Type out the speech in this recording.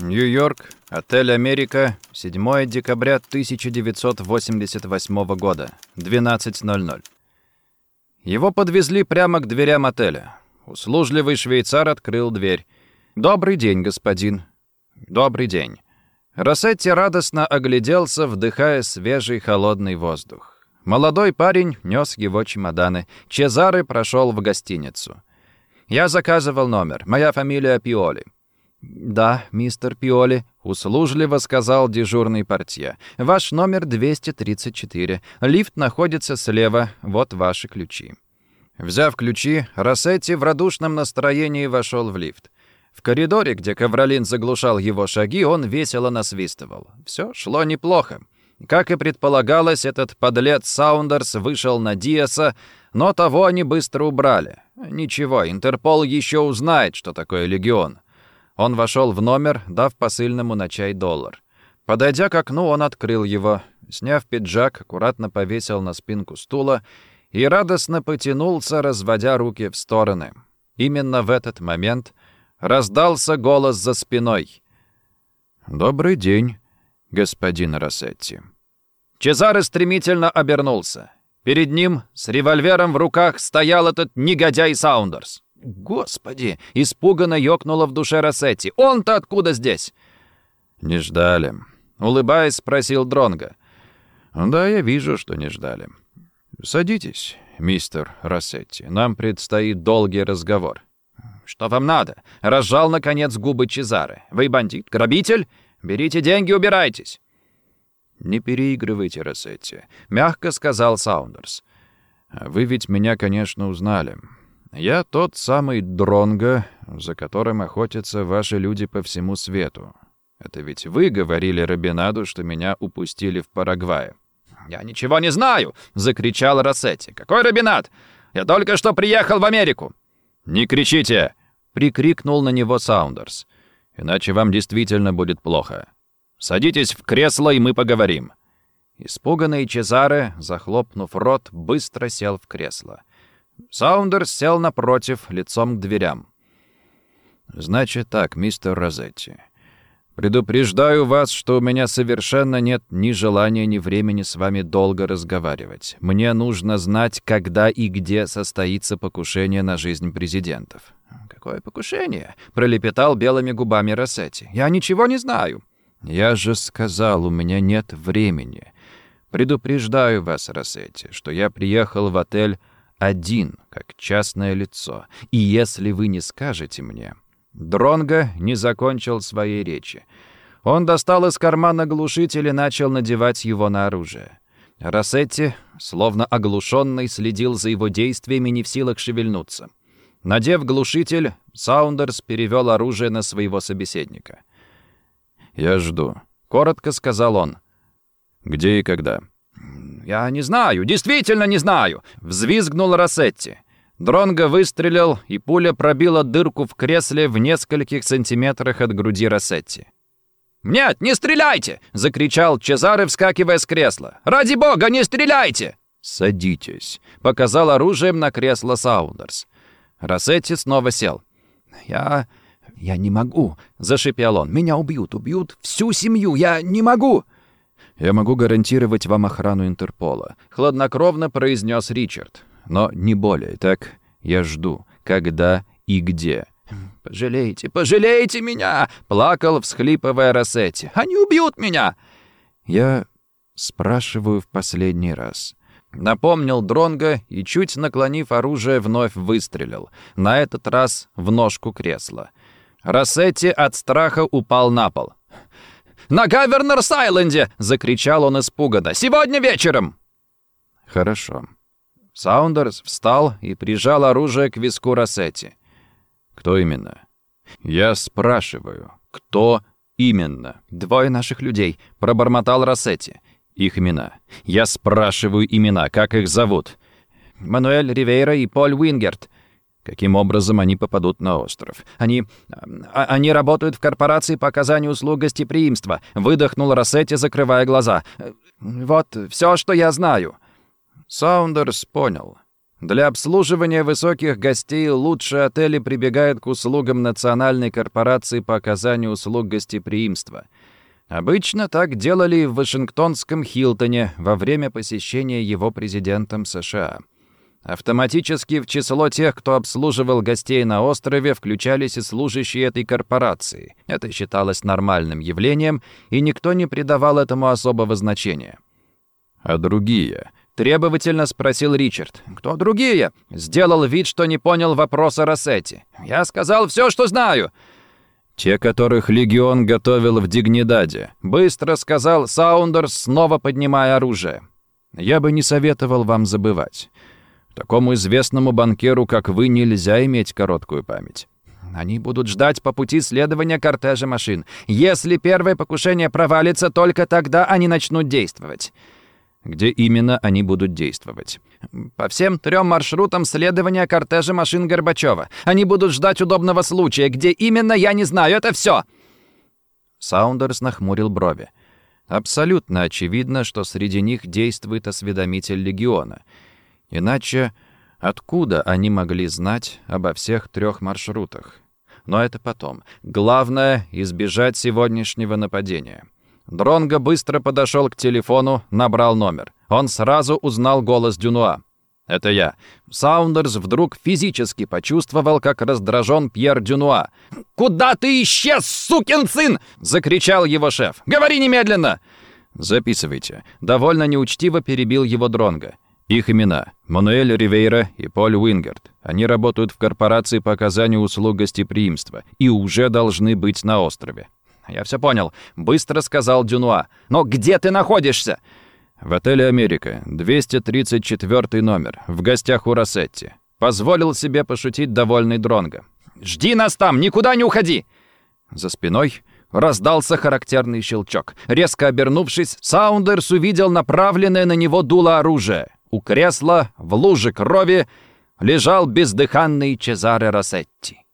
Нью-Йорк, отель «Америка», 7 декабря 1988 года, 12.00. Его подвезли прямо к дверям отеля. Услужливый швейцар открыл дверь. «Добрый день, господин». «Добрый день». Рассетти радостно огляделся, вдыхая свежий холодный воздух. Молодой парень нес его чемоданы. Чезаре прошел в гостиницу. «Я заказывал номер. Моя фамилия Пиоли». «Да, мистер Пиоли», — услужливо сказал дежурный портье. «Ваш номер 234. Лифт находится слева. Вот ваши ключи». Взяв ключи, Рассетти в радушном настроении вошел в лифт. В коридоре, где Ковролин заглушал его шаги, он весело насвистывал. Все шло неплохо. Как и предполагалось, этот подлец Саундерс вышел на Диаса, но того они быстро убрали. Ничего, Интерпол еще узнает, что такое легион. Он вошел в номер, дав посыльному на чай доллар. Подойдя к окну, он открыл его, сняв пиджак, аккуратно повесил на спинку стула и радостно потянулся, разводя руки в стороны. Именно в этот момент раздался голос за спиной. «Добрый день, господин Рассетти». Чезаре стремительно обернулся. Перед ним с револьвером в руках стоял этот негодяй Саундерс. «Господи!» — испуганно ёкнуло в душе Рассетти. «Он-то откуда здесь?» «Не ждали», — улыбаясь, спросил Дронга. «Да, я вижу, что не ждали. Садитесь, мистер Рассетти. Нам предстоит долгий разговор». «Что вам надо?» — разжал, наконец, губы Чезаре. «Вы бандит? Грабитель? Берите деньги, убирайтесь!» «Не переигрывайте, Рассетти», — мягко сказал Саундерс. «Вы ведь меня, конечно, узнали. Я тот самый Дронго, за которым охотятся ваши люди по всему свету. Это ведь вы говорили Робинаду, что меня упустили в Парагвае». «Я ничего не знаю!» — закричал Рассетти. «Какой Робинад? Я только что приехал в Америку!» «Не кричите!» — прикрикнул на него Саундерс. «Иначе вам действительно будет плохо. Садитесь в кресло, и мы поговорим». Испуганный Чезаре, захлопнув рот, быстро сел в кресло. Саундерс сел напротив, лицом к дверям. «Значит так, мистер Розетти. Предупреждаю вас, что у меня совершенно нет ни желания, ни времени с вами долго разговаривать. Мне нужно знать, когда и где состоится покушение на жизнь президентов». «Какое покушение?» — пролепетал белыми губами Рассетти. «Я ничего не знаю». «Я же сказал, у меня нет времени. Предупреждаю вас, Рассетти, что я приехал в отель один, как частное лицо. И если вы не скажете мне...» Дронго не закончил своей речи. Он достал из кармана глушитель и начал надевать его на оружие. Рассетти, словно оглушенный, следил за его действиями, не в силах шевельнуться. Надев глушитель, Саундерс перевел оружие на своего собеседника. «Я жду», — коротко сказал он. «Где и когда?» «Я не знаю, действительно не знаю!» — взвизгнул Рассетти. Дронго выстрелил, и пуля пробила дырку в кресле в нескольких сантиметрах от груди Рассетти. «Нет, не стреляйте!» — закричал Чезаре, вскакивая с кресла. «Ради бога, не стреляйте!» «Садитесь», — показал оружием на кресло Саундерс. Рассетти снова сел. «Я... я не могу», — зашипел он. «Меня убьют, убьют всю семью, я не могу!» «Я могу гарантировать вам охрану Интерпола», — хладнокровно произнес Ричард. «Но не более, так я жду, когда и где». «Пожалейте, пожалейте меня!» — плакал, всхлипывая Рассетти. «Они убьют меня!» «Я спрашиваю в последний раз». Напомнил Дронга и, чуть наклонив оружие, вновь выстрелил. На этот раз в ножку кресла. Рассетти от страха упал на пол. «На Гавернерс-Айленде!» — закричал он испуганно. «Сегодня вечером!» «Хорошо». Саундерс встал и прижал оружие к виску Рассетти. «Кто именно?» «Я спрашиваю, кто именно?» «Двое наших людей», — пробормотал Рассетти. «Их имена. Я спрашиваю имена. Как их зовут?» «Мануэль Ривейра и Поль Уингерт», Каким образом они попадут на остров? Они... А, они работают в корпорации по оказанию услуг гостеприимства. Выдохнул Рассетти, закрывая глаза. Вот все, что я знаю. Саундерс понял. Для обслуживания высоких гостей лучшие отели прибегают к услугам национальной корпорации по оказанию услуг гостеприимства. Обычно так делали в Вашингтонском Хилтоне во время посещения его президентом США. Автоматически в число тех, кто обслуживал гостей на острове, включались и служащие этой корпорации. Это считалось нормальным явлением, и никто не придавал этому особого значения. А другие? Требовательно спросил Ричард. «Кто другие?» Сделал вид, что не понял вопроса Рассетти. «Я сказал все, что знаю!» «Те, которых Легион готовил в Дигнидаде», — быстро сказал Саундерс, снова поднимая оружие. «Я бы не советовал вам забывать. Такому известному банкиру, как вы, нельзя иметь короткую память». Они будут ждать по пути следования кортежа машин. Если первое покушение провалится, только тогда они начнут действовать где именно они будут действовать. По всем трем маршрутам следования кортежа машин Горбачева. Они будут ждать удобного случая. Где именно, я не знаю. Это все. Саундерс нахмурил брови. Абсолютно очевидно, что среди них действует осведомитель Легиона. Иначе откуда они могли знать обо всех трех маршрутах? Но это потом. Главное — избежать сегодняшнего нападения. Дронго быстро подошел к телефону, набрал номер. Он сразу узнал голос Дюнуа. «Это я». Саундерс вдруг физически почувствовал, как раздражен Пьер Дюнуа. «Куда ты исчез, сукин сын?» — закричал его шеф. «Говори немедленно!» «Записывайте». Довольно неучтиво перебил его Дронго. Их имена — Мануэль Ривейра и Поль Уингерт. Они работают в корпорации по оказанию услуг гостеприимства и уже должны быть на острове. «Я все понял», — быстро сказал Дюнуа. «Но где ты находишься?» «В отеле «Америка», 234 номер, в гостях у Рассетти». Позволил себе пошутить довольный Дронго. «Жди нас там, никуда не уходи!» За спиной раздался характерный щелчок. Резко обернувшись, Саундерс увидел направленное на него дуло оружия. У кресла, в луже крови, лежал бездыханный Чезаре Рассетти.